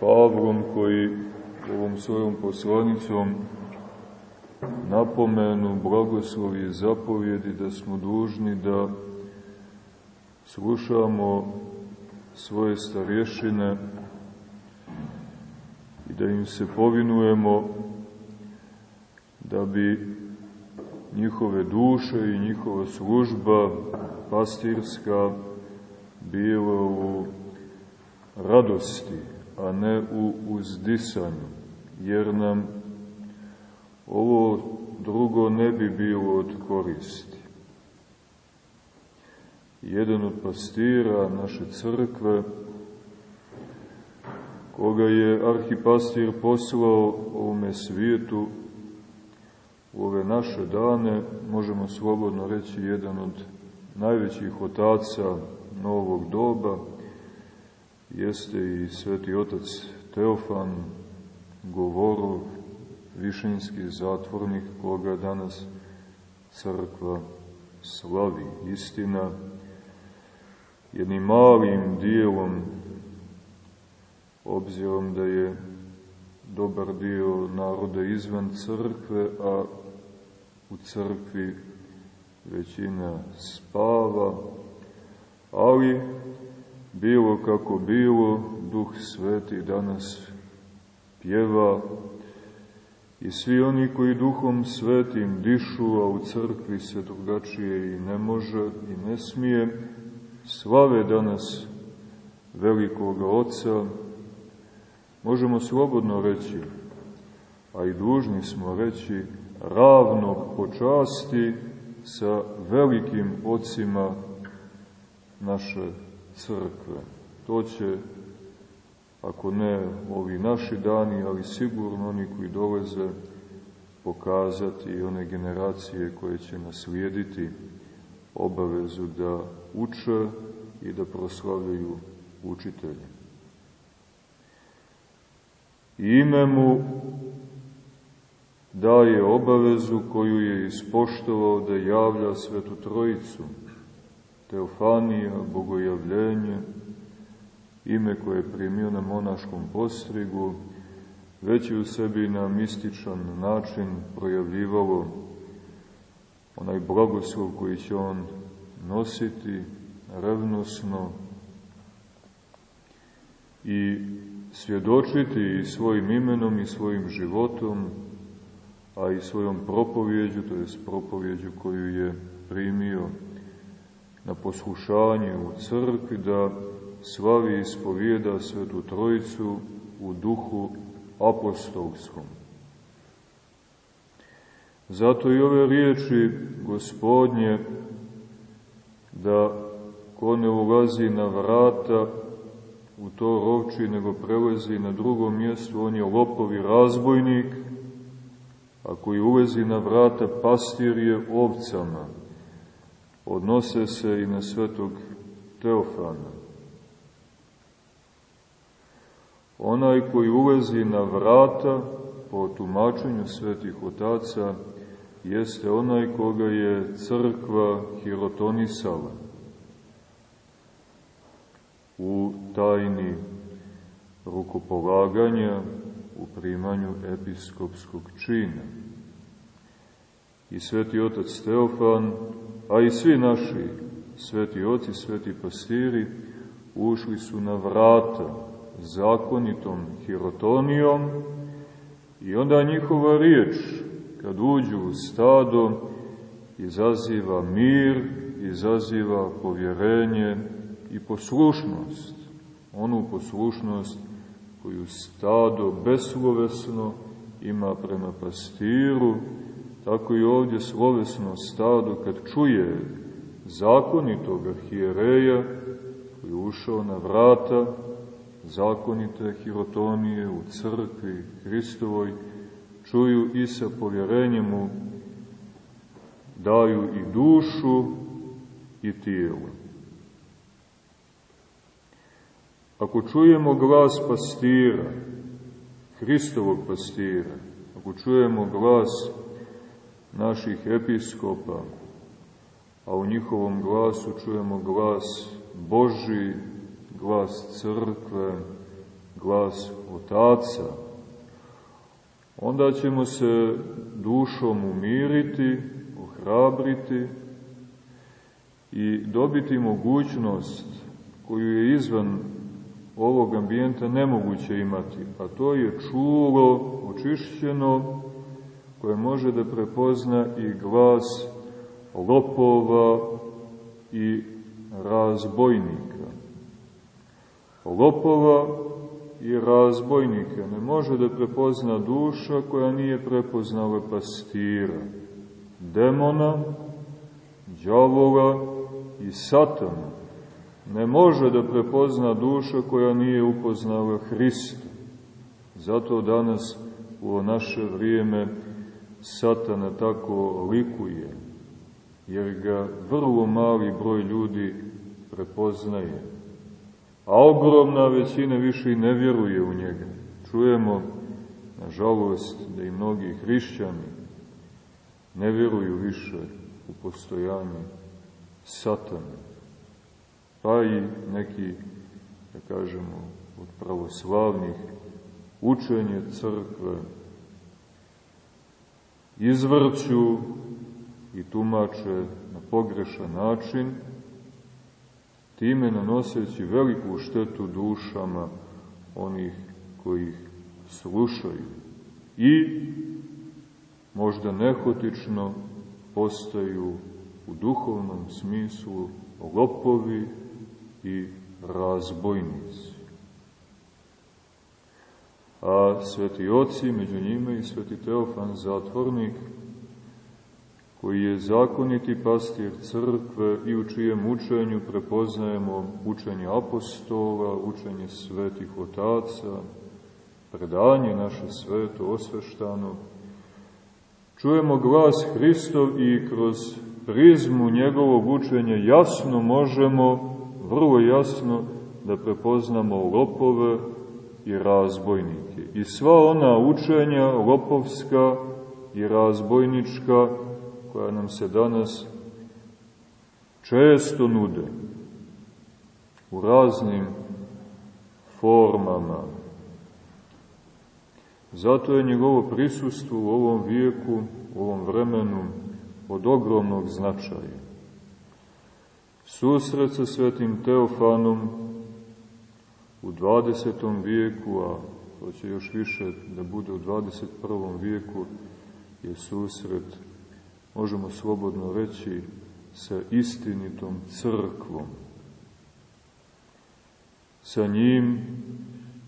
Pavlom koji ovom svojom poslanicom napomenu blagoslovi i zapovjedi da smo dužni da slušamo svoje starješine i da im se povinujemo da bi njihove duše i njihova služba pastirska bila u radosti, a ne u uzdisanju, jer nam ovo drugo ne bi bilo od koristi. Jedan od pastira naše crkve, koga je arhipastir poslao ovome svijetu u ove naše dane, možemo slobodno reći, jedan od najvećih otaca novog doba, jeste i sveti otac Teofan, govorov, višinski zatvornik, koga danas crkva slavi. Istina, jednim malim dijelom, obzirom da je dobar dio naroda izvan crkve, a u crkvi većina spava, ali bilo kako bilo, Duh Sveti danas pjeva i svi oni koji Duhom Svetim dišu, a u crkvi se drugačije i ne može i ne smije, slave danas velikoga Oca, možemo slobodno reći, a i dužni smo reći, ravnog počasti sa velikim ocima naše crkve. To će, ako ne ovi naši dani, ali sigurno oni koji dolaze, pokazati i one generacije koje će naslijediti obavezu da uče i da proslavljaju učitelje. Ime mu daje obavezu koju je ispoštovao da javlja Svetu Trojicu, Teofanija, Bogojavljenje, ime koje je primio na monaškom postrigu, već je u sebi na mističan način projavljivalo onaj blagoslov koji će on nositi revnosno i svjedočiti i svojim imenom i svojim životom, a i svojom propovjeđu, to je propovjeđu koju je primio na poslušanje u crkvi, da slavi i ispovijeda Svetu Trojicu u duhu apostolskom. Zato i ove riječi gospodnje da ko ne ulazi na vrata u to rovči, nego prelazi na drugom mjestu, on je lopov i razbojnik, a koji ulezi na vrata pastir je ovcama. Odnose se i na svetog Teofana. Onaj koji ulezi na vrata, po tumačenju svetih otaca, jeste onaj koga je crkva hirotonisala u tajni rukopolaganja, u primanju episkopskog čina. I sveti otac Teofan, a i svi naši sveti oci, sveti pastiri, ušli su na vrata zakonitom hirotonijom i onda njihova riječ, kad uđu u stado, izaziva mir, izaziva povjerenje i poslušnost. Onu poslušnost koju stado beslovesno ima prema pastiru, tako i ovdje slovesno stado kad čuje zakonitog arhijereja koji ušao na vrata zakonite hirotonije u crkvi Hristovoj, čuju i sa povjerenjem mu daju i dušu i tijelo. Ako čujemo glas pastira, Hristovog pastira, ako čujemo glas naših episkopa, a u njihovom glasu čujemo glas Boži, glas crkve, glas Otaca, onda ćemo se dušom umiriti, ohrabriti i dobiti mogućnost koju je izvan ovog ambijenta nemoguće imati, a to je čulo, očišćeno, koje može da prepozna i glas lopova i razbojnika. Lopova i razbojnika ne može da prepozna duša koja nije prepoznala pastira, demona, djavola i satana. Ne može da prepozna duša koja nije upoznala Hrista. Zato danas u naše vrijeme satana tako likuje, jer ga vrlo mali broj ljudi prepoznaje. A ogromna većina više i ne vjeruje u njega. Čujemo, nažalost, da i mnogi hrišćani ne vjeruju više u postojanje satana. Pa i neki, da kažemo, od pravoslavnih učenje crkve izvrću i tumače na pogrešan način, time nanoseći veliku štetu dušama onih koji ih slušaju. I možda nehotično postaju u duhovnom smislu lopovi i razbojnici. A sveti oci, među njima i sveti Teofan Zatvornik, koji je zakoniti pastir crkve i u čijem učenju prepoznajemo učenje apostola, učenje svetih otaca, predanje naše sveto, osveštano, čujemo glas Hristov i kroz prizmu njegovog učenja jasno možemo, vrlo jasno, da prepoznamo lopove i razbojnike. I sva ona učenja lopovska i razbojnička koja nam se danas često nude u raznim formama. Zato je njegovo prisustvo u ovom vijeku, u ovom vremenu, od ogromnog značaja. Susret sa svetim Teofanom u 20. vijeku, a to će još više da bude u 21. vijeku, je susret možemo slobodno reći, sa istinitom crkvom. Sa njim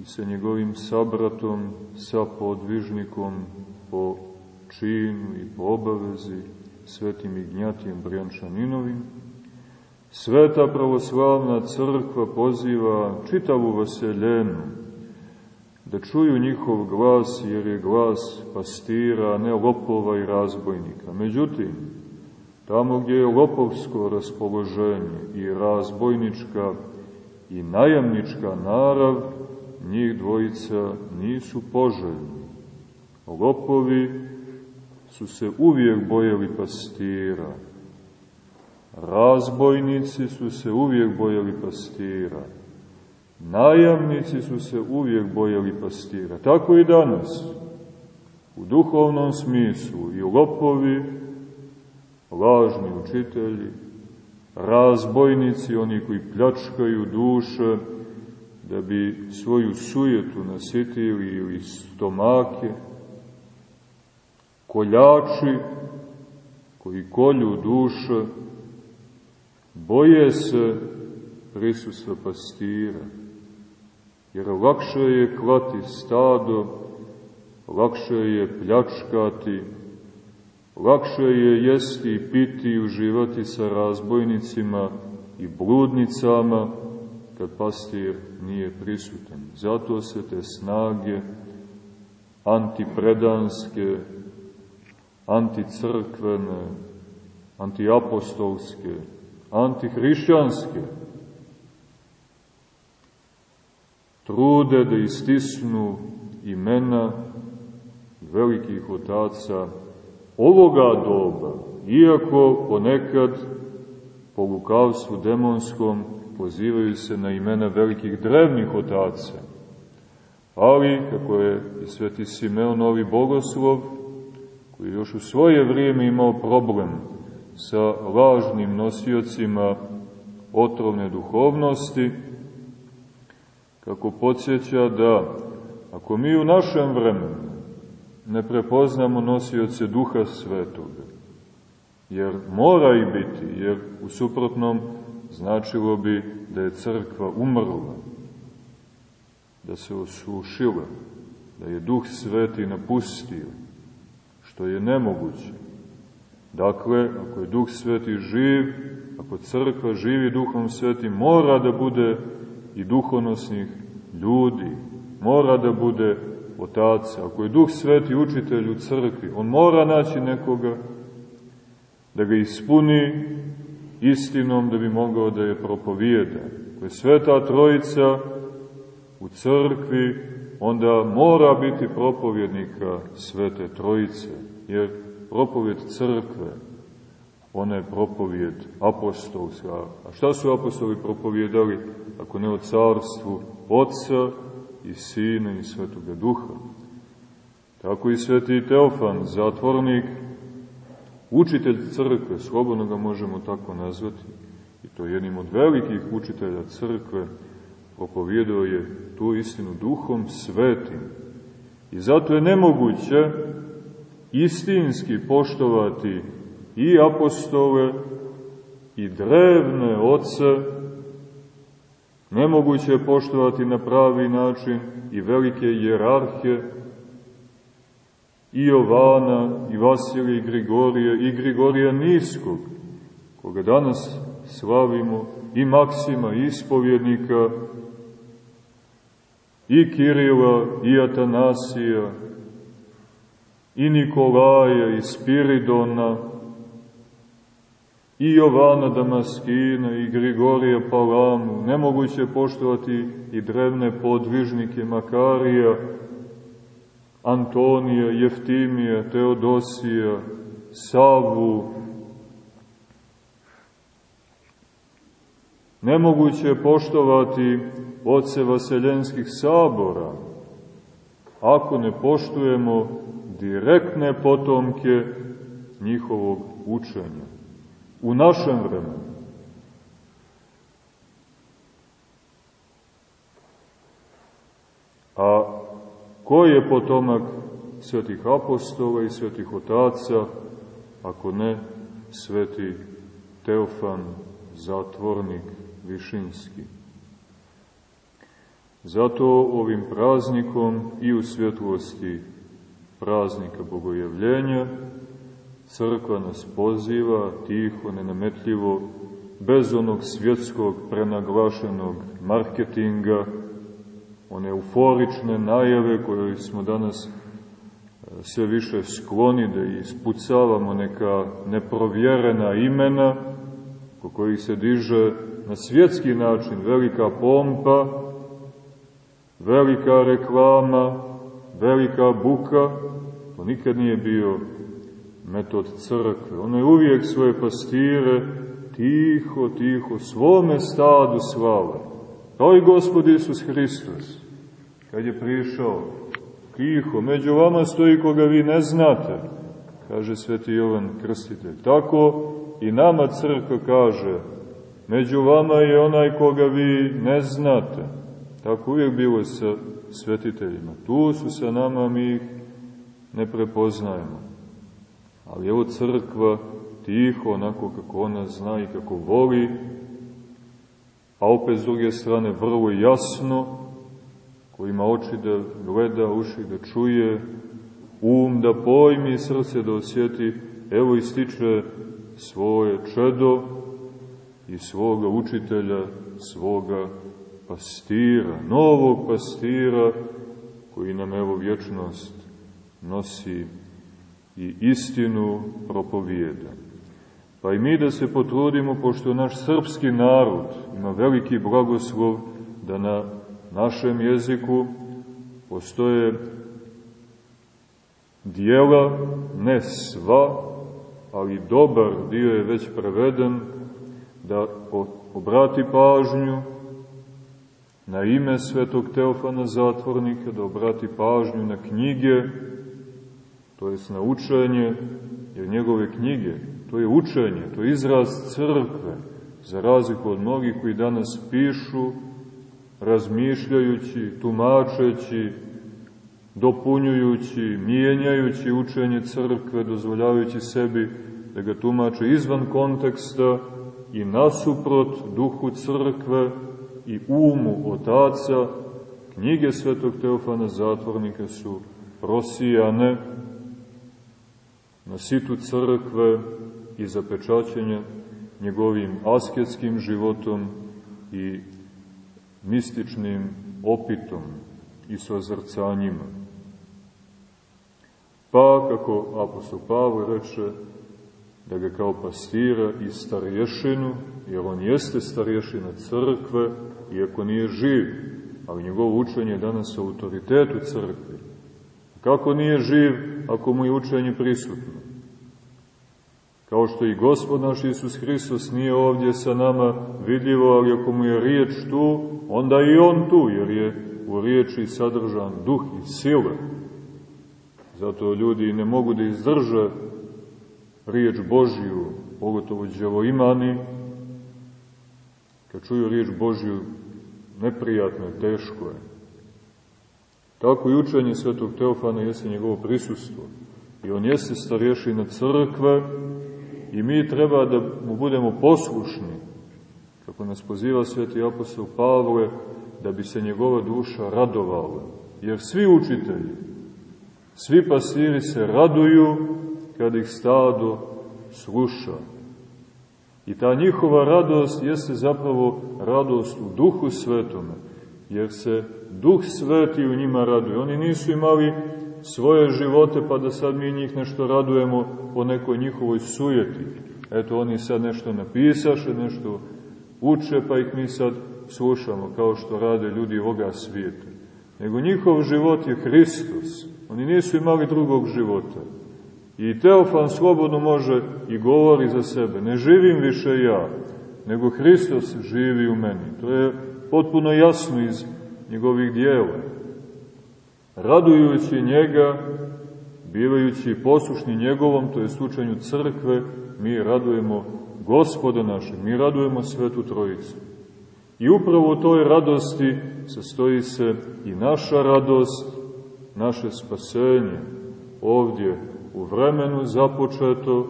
i sa njegovim sabratom, sa podvižnikom po činu i po obavezi, svetim Ignjatijem Brijančaninovim, Sveta pravoslavna crkva poziva čitavu vaseljenu da čuju njihov glas, jer je glas pastira, ne lopova i razbojnika. Međutim, tamo gdje je lopovsko raspoloženje i razbojnička i najamnička narav, njih dvojica nisu poželjni. Lopovi su se uvijek bojali pastira. Razbojnici su se uvijek bojali pastira Najamnici su se uvijek bojali pastira. Tako i danas. U duhovnom smislu i lopovi, lažni učitelji, razbojnici, oni koji pljačkaju duše, da bi svoju sujetu nasitili ili stomake, koljači koji kolju duše, boje se prisustva pastira jer lakše je klati stado, lakše je pljačkati, lakše je jesti i piti i uživati sa razbojnicima i bludnicama, kad pastir nije prisutan. Zato se te snage antipredanske, anticrkvene, antiapostolske, antihrišćanske, trude da istisnu imena velikih otaca ovoga doba, iako ponekad po lukavstvu demonskom pozivaju se na imena velikih drevnih otaca. Ali, kako je i sveti Simeon novi bogoslov, koji još u svoje vrijeme imao problem sa lažnim nosiocima otrovne duhovnosti, kako podsjeća da ako mi u našem vremenu ne prepoznamo nosioce duha svetoga, jer mora i biti, jer u suprotnom značilo bi da je crkva umrla, da se osušila, da je duh sveti napustio, što je nemoguće. Dakle, ako je duh sveti živ, ako crkva živi duhom svetim, mora da bude i duhonosnih ljudi, mora da bude otaca. Ako je duh sveti učitelj u crkvi, on mora naći nekoga da ga ispuni istinom da bi mogao da je propovijeda. Ako je sveta trojica u crkvi, onda mora biti propovjednika svete trojice, jer propovjed crkve, ona je propovjed apostolska. A šta su apostoli propovjedali, ako ne o carstvu Otca i Sina i Svetoga Duha? Tako i sveti Teofan, zatvornik, učitelj crkve, slobodno ga možemo tako nazvati, i to jednim od velikih učitelja crkve, propovjedao je tu istinu duhom svetim. I zato je nemoguće istinski poštovati i apostole i drevne oce, nemoguće je poštovati na pravi način i velike jerarhije, i Jovana, i Vasilija, i Grigorija, i Grigorija Niskog, koga danas slavimo, i Maksima, i ispovjednika, i Kirila, i Atanasija, i Nikolaja, i Spiridona, i Jovana Damaskina, i Grigorija Palamu, nemoguće poštovati i drevne podvižnike Makarija, Antonija, Jeftimija, Teodosija, Savu. Nemoguće je poštovati oce vaseljenskih sabora, ako ne poštujemo direktne potomke njihovog učenja. U našem vremenu. A Ko je potomak svetih apostola i svetih otaca, ako ne sveti Teofan, zatvornik Višinski? Zato ovim praznikom i u svjetlosti praznika Bogojavljenja crkva nas poziva tiho, nenametljivo, bez onog svjetskog prenaglašenog marketinga, one euforične najave koje smo danas e, sve više skloni da ispucavamo neka neprovjerena imena ko kojih se diže na svjetski način velika pompa, velika reklama, velika buka, to nikad nije bio metod crkve. Ona je uvijek svoje pastire tiho, tiho, svome stadu slava. Kao i Gospod Isus Hristos kad je prišao, tiho, među vama stoji koga vi ne znate, kaže sveti Jovan Krstitelj. Tako i nama crkva kaže, među vama je onaj koga vi ne znate. Tako uvijek bilo sa svetiteljima. Tu su sa nama, mi ih ne prepoznajemo. Ali evo crkva tiho, onako kako ona zna i kako voli, a opet s druge strane vrlo jasno, ko ima oči da gleda, uši da čuje, um da pojmi, srce da osjeti, evo ističe svoje čedo i svoga učitelja, svoga pastira, novog pastira koji nam evo vječnost nosi i istinu propovijeda. Pa i mi da se potrudimo, pošto naš srpski narod ima veliki blagoslov da na našem jeziku postoje dijela, ne sva, ali dobar dio je već preveden, da obrati pažnju na ime svetog Teofana Zatvornika, da obrati pažnju na knjige, to je na učenje, jer njegove knjige, to je učenje, to je izraz crkve, za razliku od mnogih koji danas pišu, razmišljajući, tumačeći, dopunjujući, mijenjajući učenje crkve, dozvoljavajući sebi da ga tumače izvan konteksta i nasuprot duhu crkve i umu otaca, knjige svetog Teofana Zatvornika su prosijane na situ crkve i zapečaćenja njegovim asketskim životom i mističnim opitom i sozrcanjima. Pa, kako apostol Pavle reče, da ga kao pastira i starješinu, jer on jeste starješina crkve, iako nije živ, ali njegovo učenje je danas autoritet u crkvi. Kako nije živ ako mu je učenje prisutno? Kao što i Gospod naš Isus Hristos nije ovdje sa nama vidljivo, ali ako mu je riječ tu, onda i on tu, jer je u riječi sadržan duh i sila. Zato ljudi ne mogu da izdrže riječ Božju, pogotovo dževoimani, kad čuju riječ Božju, neprijatno je, teško je. Tako i učenje svetog Teofana jeste njegovo prisustvo. I on jeste starješina crkve i mi treba da mu budemo poslušni, kako nas poziva sveti apostol Pavle, da bi se njegova duša radovala. Jer svi učitelji, svi pasiri se raduju kad ih stado sluša. I ta njihova radost jeste zapravo radost u duhu svetome, jer se duh sveti u njima raduje. Oni nisu imali svoje živote pa da sad mi njih nešto radujemo po nekoj njihovoj sujeti. Eto, oni sad nešto napisaše, nešto uče, pa ih mi sad slušamo, kao što rade ljudi ovoga svijeta. Nego njihov život je Hristos. Oni nisu imali drugog života. I Teofan slobodno može i govori za sebe. Ne živim više ja, nego Hristos živi u meni. To je potpuno jasno iz njegovih dijela. Radujući njega, bivajući poslušni njegovom, to je slučanju crkve, mi radujemo gospoda našeg, mi radujemo svetu trojicu. I upravo u toj radosti sastoji se i naša radost, naše spasenje, ovdje u vremenu započeto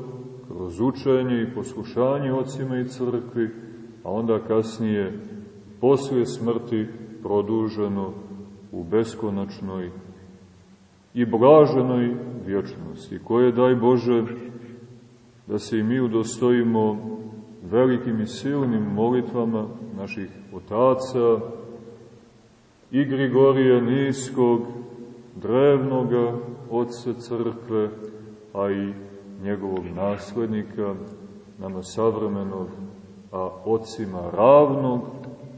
kroz učenje i poslušanje ocima i crkvi, a onda kasnije, poslije smrti, produženo u beskonačnoj i blaženoj vječnosti, koje, daj Bože, da se i mi udostojimo velikim i silnim molitvama naših otaca i Grigorija Niskog, drevnoga oca crkve, a i njegovog naslednika, nama savremenog, a ocima ravnog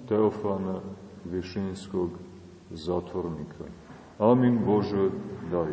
Teofana Višinskog zatvornika. Amin Bože, daj.